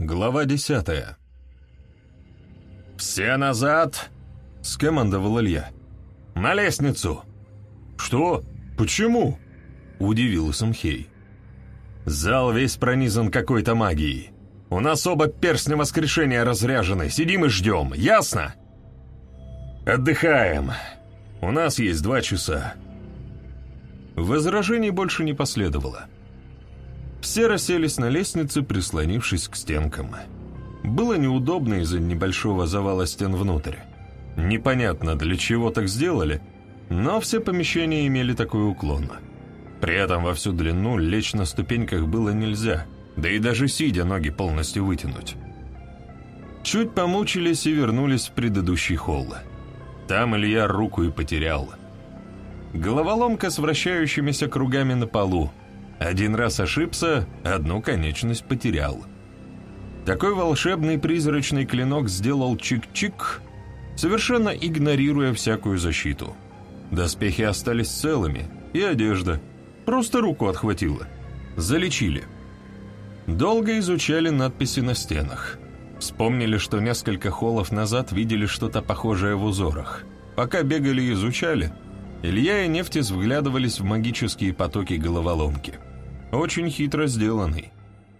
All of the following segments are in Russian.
Глава десятая. «Все назад!» — скомандовал Илья. «На лестницу!» «Что? Почему?» — удивился Мхей. «Зал весь пронизан какой-то магией. У нас оба перстня воскрешения разряжены, сидим и ждем, ясно?» «Отдыхаем. У нас есть два часа». Возражений больше не последовало. Все расселись на лестнице, прислонившись к стенкам. Было неудобно из-за небольшого завала стен внутрь. Непонятно, для чего так сделали, но все помещения имели такой уклон. При этом во всю длину лечь на ступеньках было нельзя, да и даже сидя ноги полностью вытянуть. Чуть помучились и вернулись в предыдущий холл. Там Илья руку и потерял. Головоломка с вращающимися кругами на полу, один раз ошибся, одну конечность потерял. Такой волшебный призрачный клинок сделал чик-чик, совершенно игнорируя всякую защиту. Доспехи остались целыми, и одежда. Просто руку отхватило. Залечили. Долго изучали надписи на стенах. Вспомнили, что несколько холлов назад видели что-то похожее в узорах. Пока бегали и изучали, Илья и Нефтис вглядывались в магические потоки головоломки. Очень хитро сделанный.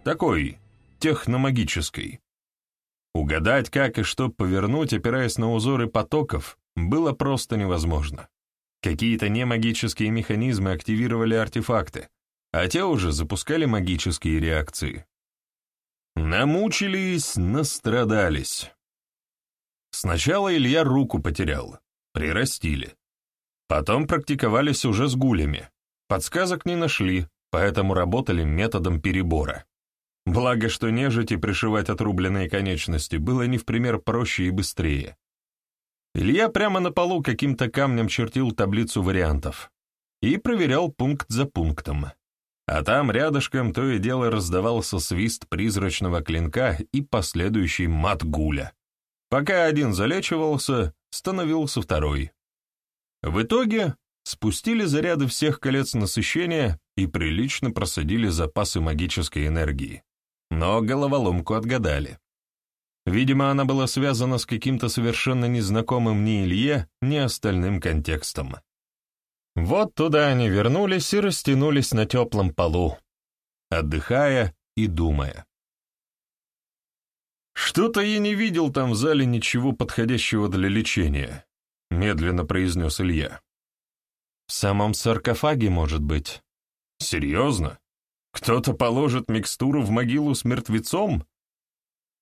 Такой, техномагический. Угадать, как и что повернуть, опираясь на узоры потоков, было просто невозможно. Какие-то немагические механизмы активировали артефакты, а те уже запускали магические реакции. Намучились, настрадались. Сначала Илья руку потерял, прирастили. Потом практиковались уже с гулями. Подсказок не нашли, поэтому работали методом перебора. Благо, что нежити пришивать отрубленные конечности было не в пример проще и быстрее. Илья прямо на полу каким-то камнем чертил таблицу вариантов и проверял пункт за пунктом. А там рядышком то и дело раздавался свист призрачного клинка и последующий мат гуля. Пока один залечивался, становился второй. В итоге спустили заряды всех колец насыщения и прилично просадили запасы магической энергии. Но головоломку отгадали. Видимо, она была связана с каким-то совершенно незнакомым ни Илье, ни остальным контекстом. Вот туда они вернулись и растянулись на теплом полу, отдыхая и думая. «Что-то я не видел там в зале ничего подходящего для лечения», — медленно произнес Илья. «В самом саркофаге, может быть». «Серьезно? Кто-то положит микстуру в могилу с мертвецом?»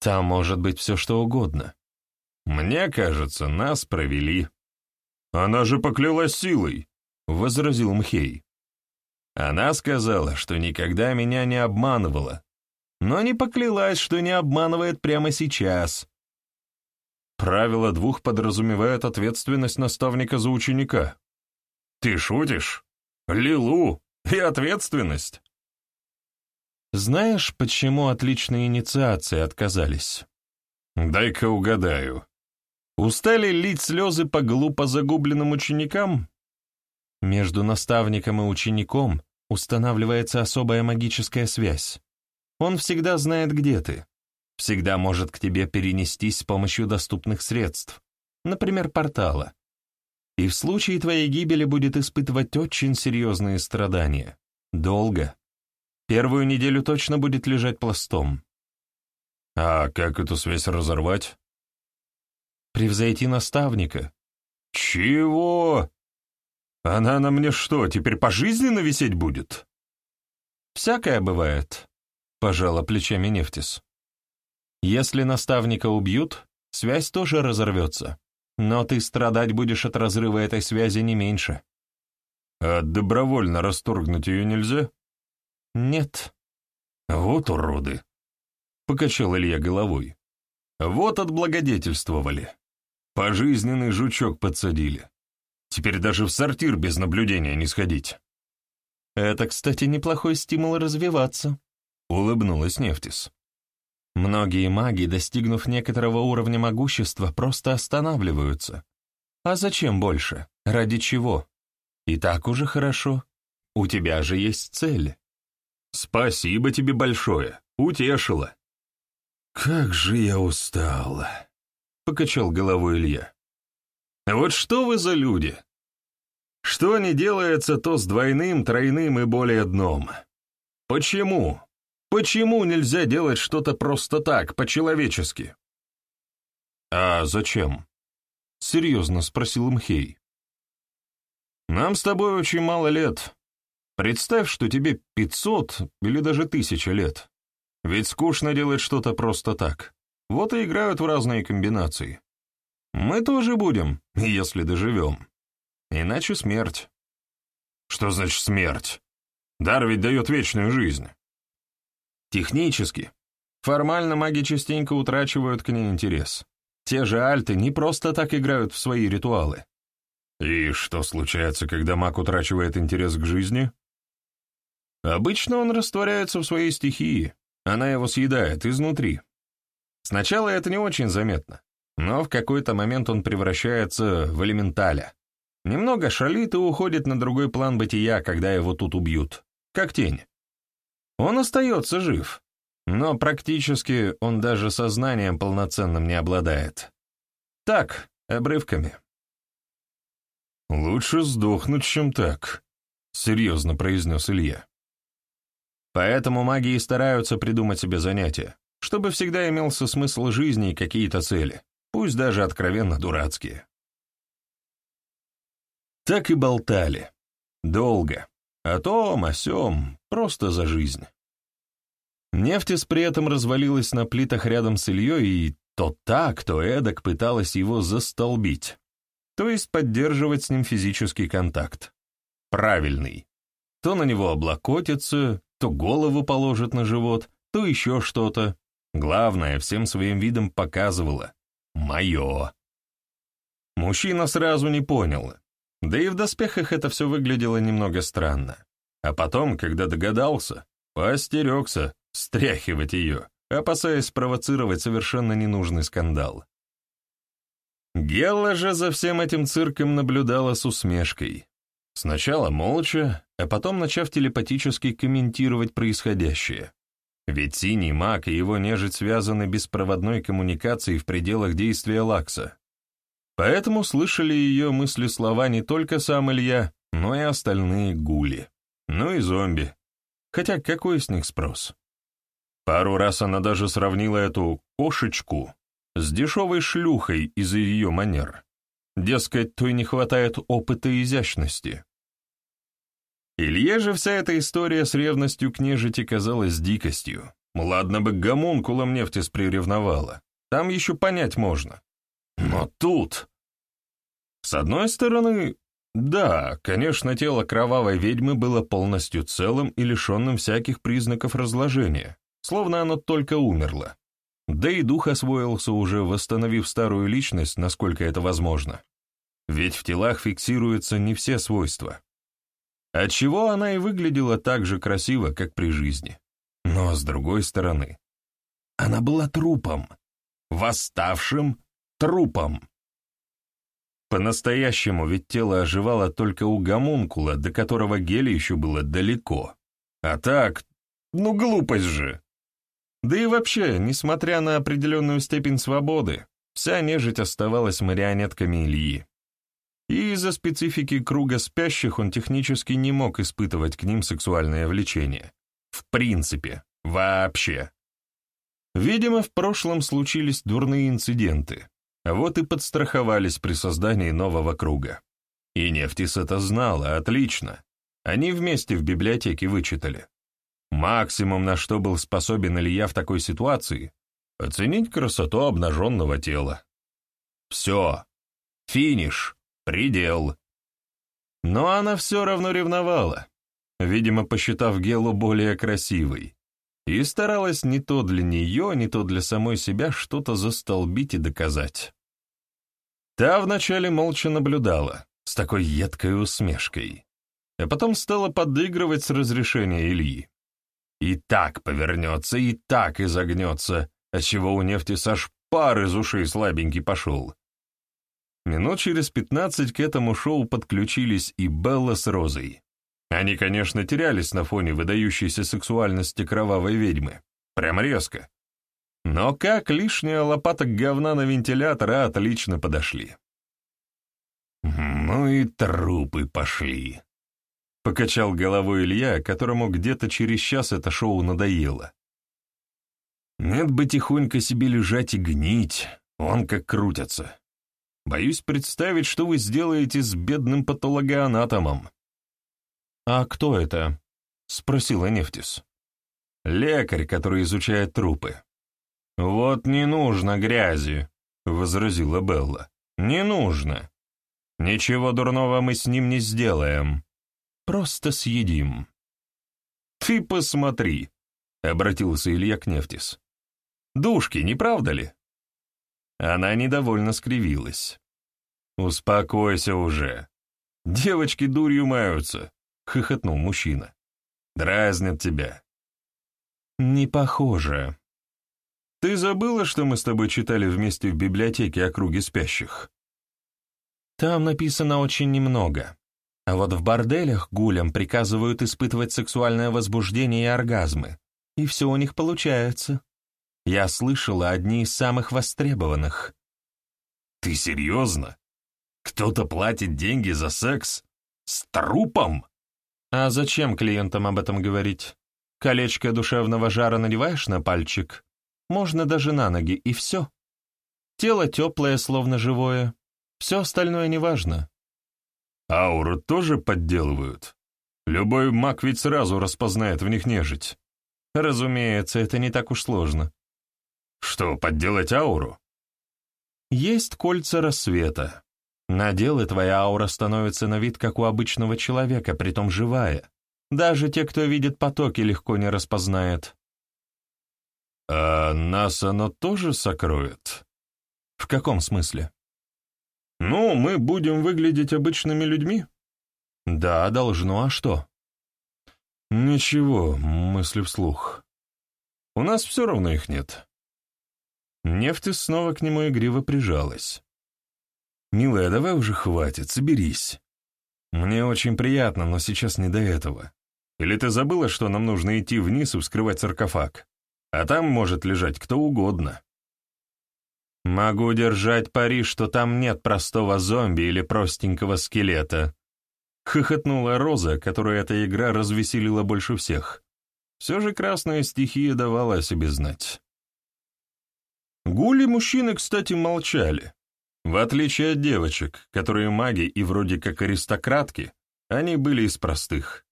«Там может быть все что угодно». «Мне кажется, нас провели». «Она же поклялась силой», — возразил Мхей. «Она сказала, что никогда меня не обманывала, но не поклялась, что не обманывает прямо сейчас». Правило двух подразумевает ответственность наставника за ученика. Ты шутишь? Лилу и ответственность. Знаешь, почему от личной инициации отказались? Дай-ка угадаю. Устали лить слезы по глупо загубленным ученикам? Между наставником и учеником устанавливается особая магическая связь. Он всегда знает, где ты. Всегда может к тебе перенестись с помощью доступных средств, например, портала и в случае твоей гибели будет испытывать очень серьезные страдания. Долго. Первую неделю точно будет лежать пластом. А как эту связь разорвать? Превзойти наставника. Чего? Она на мне что, теперь пожизненно висеть будет? Всякое бывает, пожала плечами Нефтис. Если наставника убьют, связь тоже разорвется. Но ты страдать будешь от разрыва этой связи не меньше. А добровольно расторгнуть ее нельзя? Нет. Вот уроды. Покачал Илья головой. Вот отблагодетельствовали. Пожизненный жучок подсадили. Теперь даже в сортир без наблюдения не сходить. Это, кстати, неплохой стимул развиваться, улыбнулась Нефтис. Многие маги, достигнув некоторого уровня могущества, просто останавливаются. А зачем больше? Ради чего? И так уже хорошо. У тебя же есть цель. Спасибо тебе большое. Утешила. «Как же я устал!» — покачал головой Илья. «Вот что вы за люди? Что не делается, то с двойным, тройным и более дном. Почему? Почему нельзя делать что-то просто так, по-человечески?» «А зачем?» — серьезно спросил Мхей. «Нам с тобой очень мало лет. Представь, что тебе пятьсот или даже тысяча лет. Ведь скучно делать что-то просто так. Вот и играют в разные комбинации. Мы тоже будем, если доживем. Иначе смерть». «Что значит смерть? Дар ведь дает вечную жизнь». «Технически. Формально маги частенько утрачивают к ней интерес. Те же альты не просто так играют в свои ритуалы. И что случается, когда маг утрачивает интерес к жизни? Обычно он растворяется в своей стихии, она его съедает изнутри. Сначала это не очень заметно, но в какой-то момент он превращается в элементаля. Немного шалит и уходит на другой план бытия, когда его тут убьют, как тень. Он остается жив, но практически он даже сознанием полноценным не обладает. Так, обрывками. «Лучше сдохнуть, чем так», — серьезно произнес Илья. Поэтому маги и стараются придумать себе занятия, чтобы всегда имелся смысл жизни и какие-то цели, пусть даже откровенно дурацкие. Так и болтали. Долго. О том, о сём, просто за жизнь. Нефтис при этом развалилась на плитах рядом с Ильей и то так, то эдак пыталась его застолбить, то есть поддерживать с ним физический контакт. Правильный. То на него облокотится, то голову положит на живот, то еще что-то. Главное, всем своим видом показывала «Мое». Мужчина сразу не понял, да и в доспехах это все выглядело немного странно. А потом, когда догадался, поостерегся, стряхивать ее, опасаясь спровоцировать совершенно ненужный скандал. Гелла же за всем этим цирком наблюдала с усмешкой. Сначала молча, а потом начав телепатически комментировать происходящее. Ведь синий маг и его нежить связаны беспроводной коммуникацией в пределах действия Лакса. Поэтому слышали ее мысли слова не только сам Илья, но и остальные гули. Ну и зомби. Хотя какой с них спрос? Пару раз она даже сравнила эту «кошечку» с дешевой шлюхой из-за ее манер. Дескать, той не хватает опыта и изящности. Илье же вся эта история с ревностью к нежити казалась дикостью. Ладно бы гомункулом нефтис приревновала, там еще понять можно. Но тут... С одной стороны, да, конечно, тело кровавой ведьмы было полностью целым и лишенным всяких признаков разложения словно оно только умерло. Да и дух освоился уже, восстановив старую личность, насколько это возможно. Ведь в телах фиксируются не все свойства. Отчего она и выглядела так же красиво, как при жизни. Но, с другой стороны, она была трупом, восставшим трупом. По-настоящему ведь тело оживало только у гомункула, до которого гели еще было далеко. А так, ну глупость же. Да и вообще, несмотря на определенную степень свободы, вся нежить оставалась марионетками Ильи. И из-за специфики круга спящих он технически не мог испытывать к ним сексуальное влечение. В принципе, вообще. Видимо, в прошлом случились дурные инциденты, вот и подстраховались при создании нового круга. И Нефтис это знала отлично. Они вместе в библиотеке вычитали. Максимум, на что был способен Илья в такой ситуации, оценить красоту обнаженного тела. Все. Финиш. Предел. Но она все равно ревновала, видимо, посчитав Гелу более красивой, и старалась не то для нее, не то для самой себя что-то застолбить и доказать. Та вначале молча наблюдала, с такой едкой усмешкой, а потом стала подыгрывать с разрешения Ильи. И так повернется, и так изогнется, отчего у нефти Саш пар из ушей слабенький пошел. Минут через пятнадцать к этому шоу подключились и Белла с Розой. Они, конечно, терялись на фоне выдающейся сексуальности кровавой ведьмы. Прям резко. Но как лишняя лопата говна на вентилятор отлично подошли. «Ну и трупы пошли», — покачал головой Илья, которому где-то через час это шоу надоело. «Нет бы тихонько себе лежать и гнить, он как крутится. Боюсь представить, что вы сделаете с бедным патологоанатомом». «А кто это?» — спросила Нефтис. «Лекарь, который изучает трупы». «Вот не нужно грязи», — возразила Белла. «Не нужно. Ничего дурного мы с ним не сделаем. Просто съедим». «Ты посмотри», — обратился Илья к Нефтис. «Душки, не правда ли?» Она недовольно скривилась. «Успокойся уже. Девочки дурью маются», — хохотнул мужчина. «Дразнят тебя». «Не похоже», ты забыла, что мы с тобой читали вместе в библиотеке о круге спящих? Там написано очень немного. А вот в борделях гулям приказывают испытывать сексуальное возбуждение и оргазмы. И все у них получается. Я слышала одни из самых востребованных. Ты серьезно? Кто-то платит деньги за секс? С трупом? А зачем клиентам об этом говорить? Колечко душевного жара надеваешь на пальчик, можно даже на ноги, и все. Тело теплое, словно живое. Все остальное неважно. Ауру тоже подделывают? Любой маг ведь сразу распознает в них нежить. Разумеется, это не так уж сложно. Что, подделать ауру? Есть кольца рассвета. Надел, и твоя аура становится на вид, как у обычного человека, притом живая. Даже те, кто видит потоки, легко не распознает. «А нас оно тоже сокроет?» «В каком смысле?» «Ну, мы будем выглядеть обычными людьми?» «Да, должно, а что?» «Ничего, мысли вслух. У нас все равно их нет». Нефть снова к нему игриво прижалась. «Милая, давай уже хватит, соберись. Мне очень приятно, но сейчас не до этого. Или ты забыла, что нам нужно идти вниз и вскрывать саркофаг?» а там может лежать кто угодно. Могу держать пари, что там нет простого зомби или простенького скелета. Хохотнула Роза, которую эта игра развеселила больше всех. Все же красная стихия давала о себе знать. Гули мужчины, кстати, молчали. В отличие от девочек, которые маги и вроде как аристократки, они были из простых.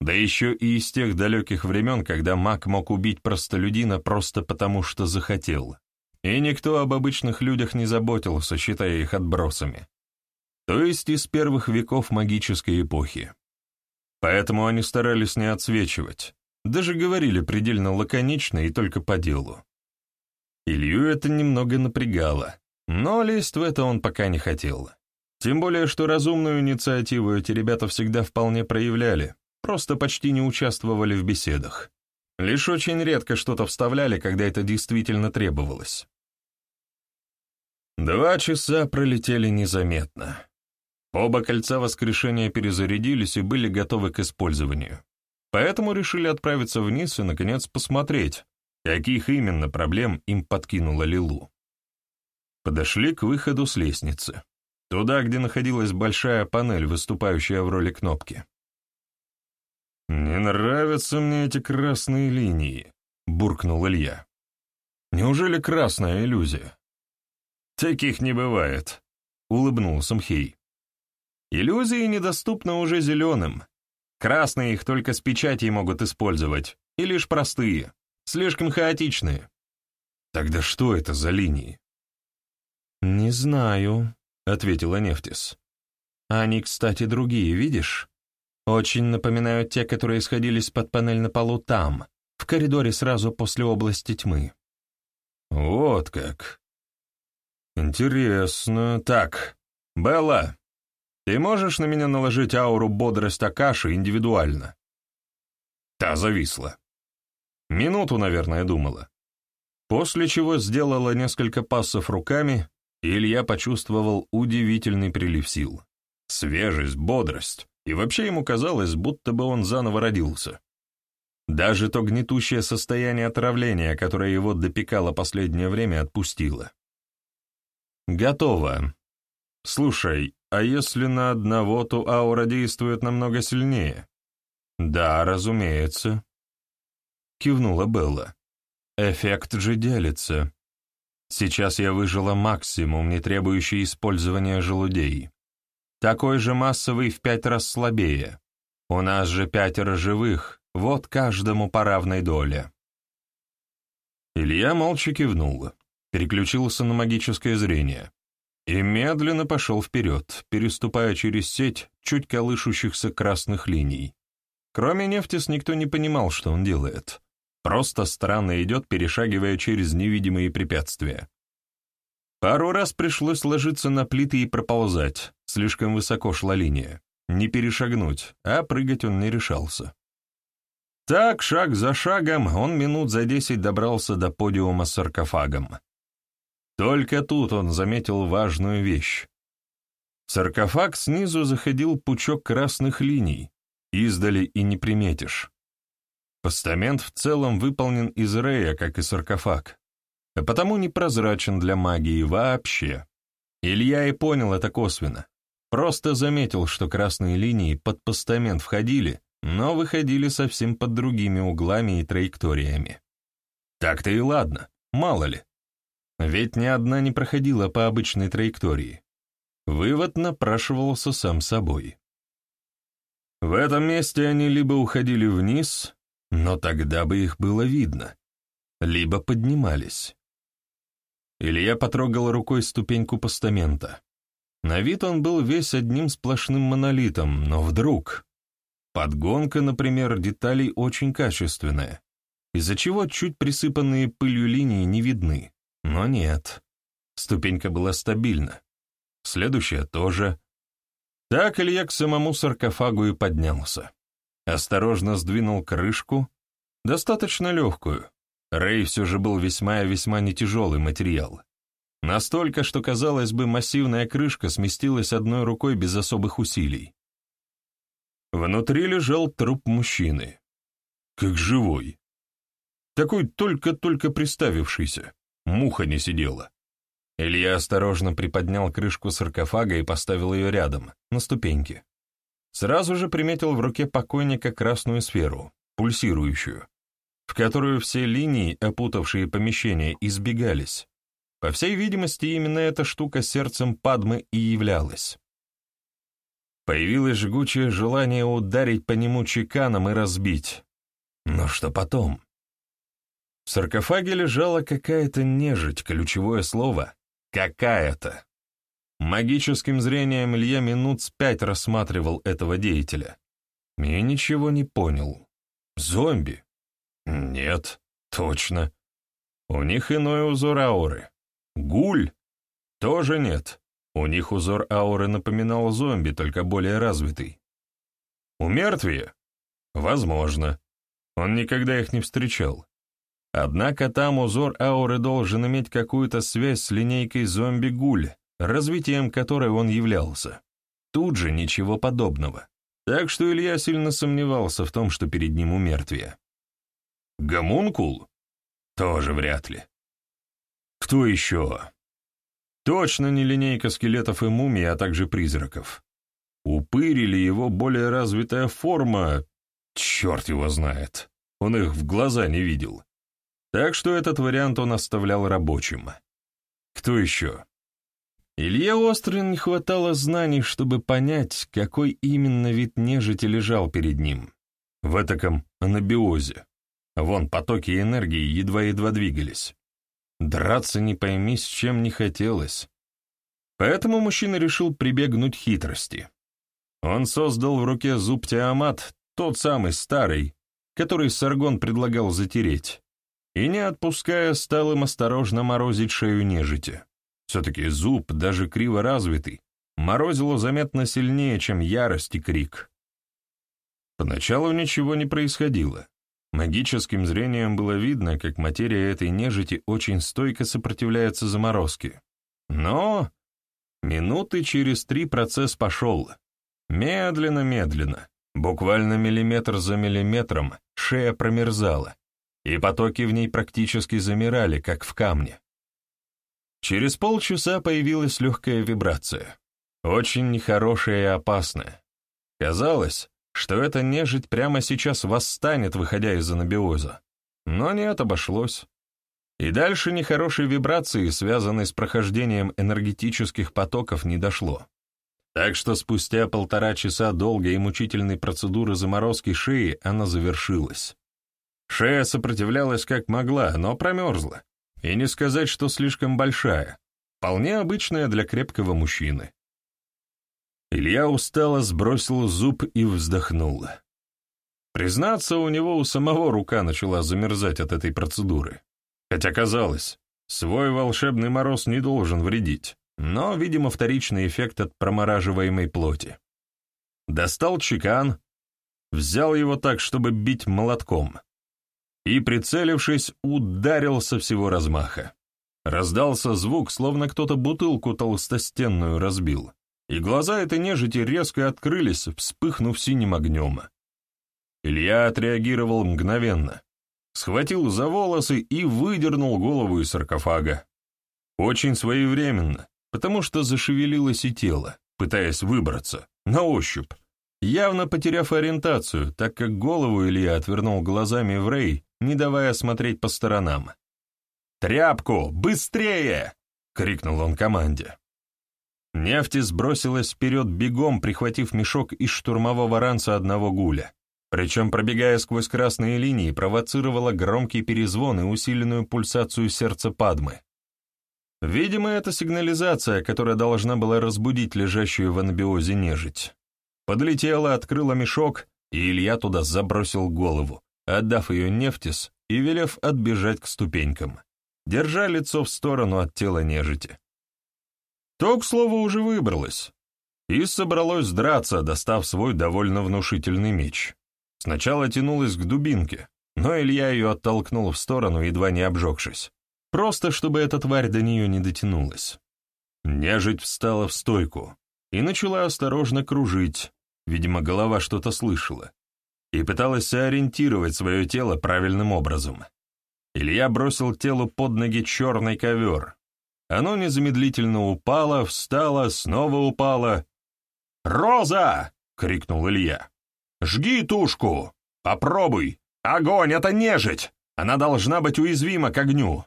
Да еще и из тех далеких времен, когда маг мог убить простолюдина просто потому, что захотел. И никто об обычных людях не заботился, считая их отбросами. То есть из первых веков магической эпохи. Поэтому они старались не отсвечивать, даже говорили предельно лаконично и только по делу. Илью это немного напрягало, но лезть в это он пока не хотел. Тем более, что разумную инициативу эти ребята всегда вполне проявляли, просто почти не участвовали в беседах. Лишь очень редко что-то вставляли, когда это действительно требовалось. Два часа пролетели незаметно. Оба кольца воскрешения перезарядились и были готовы к использованию. Поэтому решили отправиться вниз и, наконец, посмотреть, каких именно проблем им подкинула Лилу. Подошли к выходу с лестницы, туда, где находилась большая панель, выступающая в роли кнопки. «Не нравятся мне эти красные линии», — буркнул Илья. «Неужели красная иллюзия?» «Таких не бывает», — улыбнулся Мхей. «Иллюзии недоступны уже зеленым. Красные их только с печати могут использовать, и лишь простые, слишком хаотичные». «Тогда что это за линии?» «Не знаю», — ответила Нефтис. «Они, кстати, другие, видишь? Очень напоминают те, которые сходились под панель на полу там, в коридоре сразу после области тьмы. Вот как. Интересно. Так, Белла, ты можешь на меня наложить ауру бодрость Акаши индивидуально? Та зависла. Минуту, наверное, думала. После чего сделала несколько пассов руками, Илья почувствовал удивительный прилив сил. Свежесть, бодрость и вообще ему казалось, будто бы он заново родился. Даже то гнетущее состояние отравления, которое его допекало последнее время, отпустило. «Готово. Слушай, а если на одного, то аура действует намного сильнее?» «Да, разумеется», — кивнула Белла. «Эффект же делится. Сейчас я выжила максимум, не требующий использования желудей. Такой же массовый в пять раз слабее. У нас же пятеро живых, вот каждому по равной доле». Илья молча кивнул, переключился на магическое зрение и медленно пошел вперед, переступая через сеть чуть колышущихся красных линий. Кроме Нефтис никто не понимал, что он делает. Просто странно идет, перешагивая через невидимые препятствия. Пару раз пришлось ложиться на плиты и проползать, слишком высоко шла линия. Не перешагнуть, а прыгать он не решался. Так, шаг за шагом, он минут за десять добрался до подиума с саркофагом. Только тут он заметил важную вещь. саркофаг снизу заходил пучок красных линий, издали и не приметишь. Постамент в целом выполнен из рея, как и саркофаг, а потому непрозрачен для магии вообще. Илья и понял это косвенно. Просто заметил, что красные линии под постамент входили, но выходили совсем под другими углами и траекториями. Так-то и ладно, мало ли. Ведь ни одна не проходила по обычной траектории. Вывод напрашивался сам собой. В этом месте они либо уходили вниз, но тогда бы их было видно, либо поднимались. Илья потрогал рукой ступеньку постамента. На вид он был весь одним сплошным монолитом, но вдруг... Подгонка, например, деталей очень качественная, из-за чего чуть присыпанные пылью линии не видны. Но нет. Ступенька была стабильна. Следующая тоже. Так Илья к самому саркофагу и поднялся. Осторожно сдвинул крышку, достаточно легкую. Рей все же был весьма и весьма нетяжелый материал. Настолько, что, казалось бы, массивная крышка сместилась одной рукой без особых усилий. Внутри лежал труп мужчины. Как живой. Такой только-только приставившийся. Муха не сидела. Илья осторожно приподнял крышку саркофага и поставил ее рядом, на ступеньки. Сразу же приметил в руке покойника красную сферу, пульсирующую, в которую все линии, опутавшие помещение, избегались. По всей видимости, именно эта штука сердцем Падмы и являлась. Появилось жгучее желание ударить по нему чеканом и разбить. Но что потом? В саркофаге лежала какая-то нежить, ключевое слово «какая-то». Магическим зрением Илья минут с пять рассматривал этого деятеля. И ничего не понял. Зомби? Нет, точно. У них иной узор ауры. Гуль? Тоже нет. У них узор ауры напоминал зомби, только более развитый. У мертвия? Возможно. Он никогда их не встречал. Однако там узор ауры должен иметь какую-то связь с линейкой зомби-гуль, развитием которой он являлся. Тут же ничего подобного. Так что Илья сильно сомневался в том, что перед ним умертвие. Гомункул? Тоже вряд ли. Кто еще? Точно не линейка скелетов и мумий, а также призраков. Упырь или его более развитая форма, черт его знает. Он их в глаза не видел. Так что этот вариант он оставлял рабочим. Кто еще? Илье Острин не хватало знаний, чтобы понять, какой именно вид нежити лежал перед ним. В этаком анабиозе. Вон потоки энергии едва-едва двигались. Драться не пойми, с чем не хотелось. Поэтому мужчина решил прибегнуть хитрости. Он создал в руке зуб Тиамат, тот самый старый, который Саргон предлагал затереть и, не отпуская, стал им осторожно морозить шею нежити. Все-таки зуб, даже криво развитый, морозило заметно сильнее, чем ярость и крик. Поначалу ничего не происходило. Магическим зрением было видно, как материя этой нежити очень стойко сопротивляется заморозке. Но минуты через три процесс пошел. Медленно-медленно, Буквально миллиметр за миллиметром шея промерзала, и потоки в ней практически замирали, как в камне. Через полчаса появилась легкая вибрация, очень нехорошая и опасная. Казалось, что эта нежить прямо сейчас восстанет, выходя из анабиоза. Но нет, обошлось. И дальше нехорошей вибрации, связанной с прохождением энергетических потоков, не дошло. Так что спустя полтора часа долгой и мучительной процедуры заморозки шеи она завершилась. Шея сопротивлялась как могла, но промерзла. И не сказать, что слишком большая. Вполне обычная для крепкого мужчины. Илья устало сбросил зуб и вздохнул. Признаться, у него у самого рука начала замерзать от этой процедуры. Хотя казалось, свой волшебный мороз не должен вредить, но, видимо, вторичный эффект от промораживаемой плоти. Достал чекан, взял его так, чтобы бить молотком и, прицелившись, ударил со всего размаха. Раздался звук, словно кто-то бутылку толстостенную разбил, и глаза этой нежити резко открылись, вспыхнув синим огнем. Илья отреагировал мгновенно, схватил за волосы и выдернул голову из саркофага. Очень своевременно, потому что зашевелилось и тело, пытаясь выбраться, на ощупь, явно потеряв ориентацию, так как голову Илья отвернул глазами в Рей, не давая смотреть по сторонам. «Тряпку! Быстрее!» — крикнул он команде. Нефти сбросилась вперед бегом, прихватив мешок из штурмового ранца одного гуля. Причем, пробегая сквозь красные линии, провоцировала громкий перезвон и усиленную пульсацию сердца Падмы. Видимо, это сигнализация, которая должна была разбудить лежащую в анабиозе нежить. Подлетела, открыла мешок, и Илья туда забросил голову, отдав ее нефтис и велев отбежать к ступенькам, держа лицо в сторону от тела нежити. То, к слову, уже выбралось, и собралось драться, достав свой довольно внушительный меч. Сначала тянулась к дубинке, но Илья ее оттолкнул в сторону, едва не обжегшись, просто чтобы эта тварь до нее не дотянулась. Нежить встала в стойку и начала осторожно кружить, видимо, голова что-то слышала, и пыталась ориентировать свое тело правильным образом. Илья бросил телу под ноги черный ковер. Оно незамедлительно упало, встало, снова упало. «Роза!» — крикнул Илья. «Жги тушку! Попробуй! Огонь — это нежить! Она должна быть уязвима к огню!»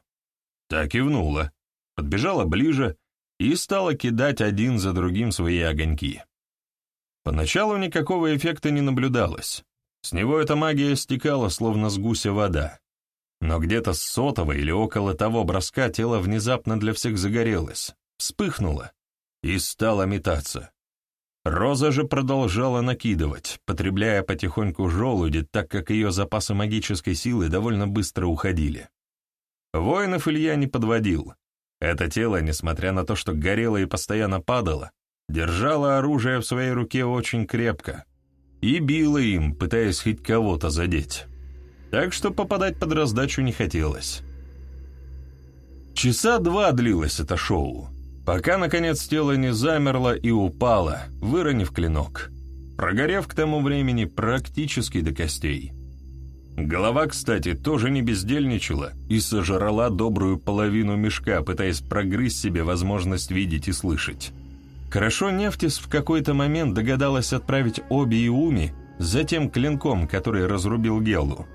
Так кивнула, подбежала ближе и стала кидать один за другим свои огоньки. Поначалу никакого эффекта не наблюдалось. С него эта магия стекала, словно с гуся вода. Но где-то с сотого или около того броска тело внезапно для всех загорелось, вспыхнуло и стало метаться. Роза же продолжала накидывать, потребляя потихоньку желуди, так как ее запасы магической силы довольно быстро уходили. Воинов Илья не подводил. Это тело, несмотря на то, что горело и постоянно падало, держало оружие в своей руке очень крепко, и била им, пытаясь хоть кого-то задеть. Так что попадать под раздачу не хотелось. Часа два длилось это шоу, пока, наконец, тело не замерло и упало, выронив клинок, прогорев к тому времени практически до костей. Голова, кстати, тоже не бездельничала и сожрала добрую половину мешка, пытаясь прогрызть себе возможность видеть и слышать. Хорошо Нефтис в какой-то момент догадалась отправить Оби и Уми за тем клинком, который разрубил Гелду.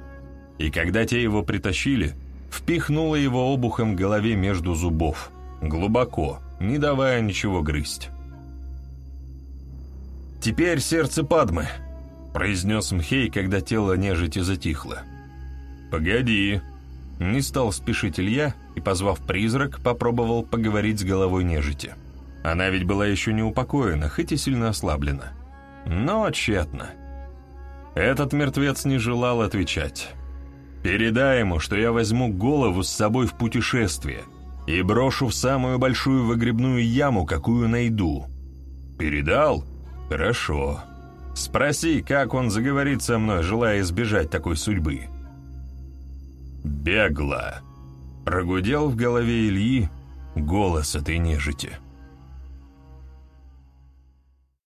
И когда те его притащили, впихнула его обухом голове между зубов, глубоко, не давая ничего грызть. «Теперь сердце Падмы», — произнес Мхей, когда тело нежити затихло. «Погоди», — не стал спешить Илья и, позвав призрак, попробовал поговорить с головой нежити. Она ведь была еще не упокоена, хоть и сильно ослаблена. Но тщетно. Этот мертвец не желал отвечать. «Передай ему, что я возьму голову с собой в путешествие и брошу в самую большую выгребную яму, какую найду». «Передал? Хорошо. Спроси, как он заговорит со мной, желая избежать такой судьбы». «Бегло», — прогудел в голове Ильи голос этой нежити.